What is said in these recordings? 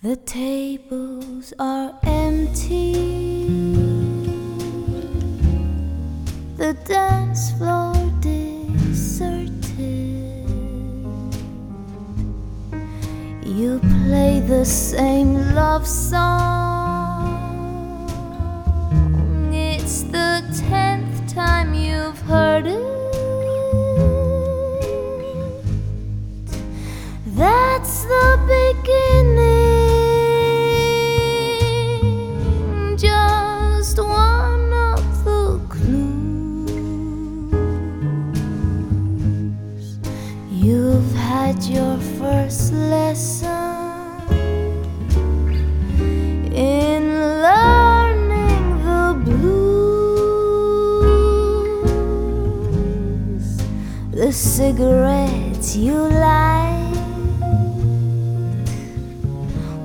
The tables are empty. The dance floor deserted. You play the same love song. It's the had your first lesson in learning the blues. The cigarettes you light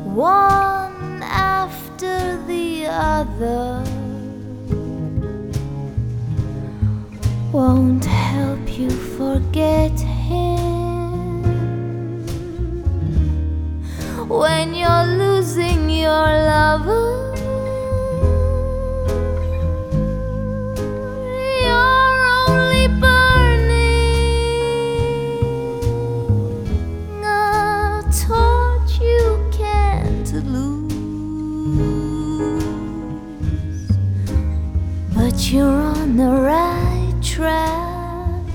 one after the other won't help you forget you're losing your lover. You're only burning a torch you can't lose. But you're on the right track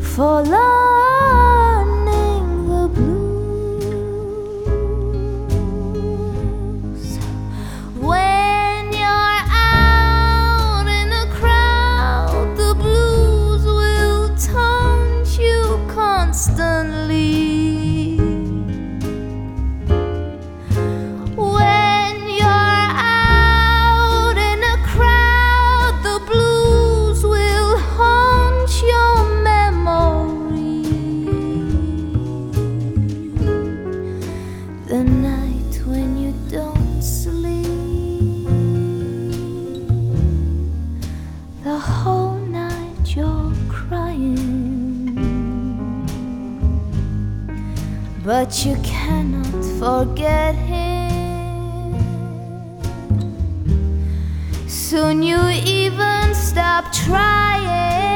for learning But you cannot forget him. Soon you even stop trying.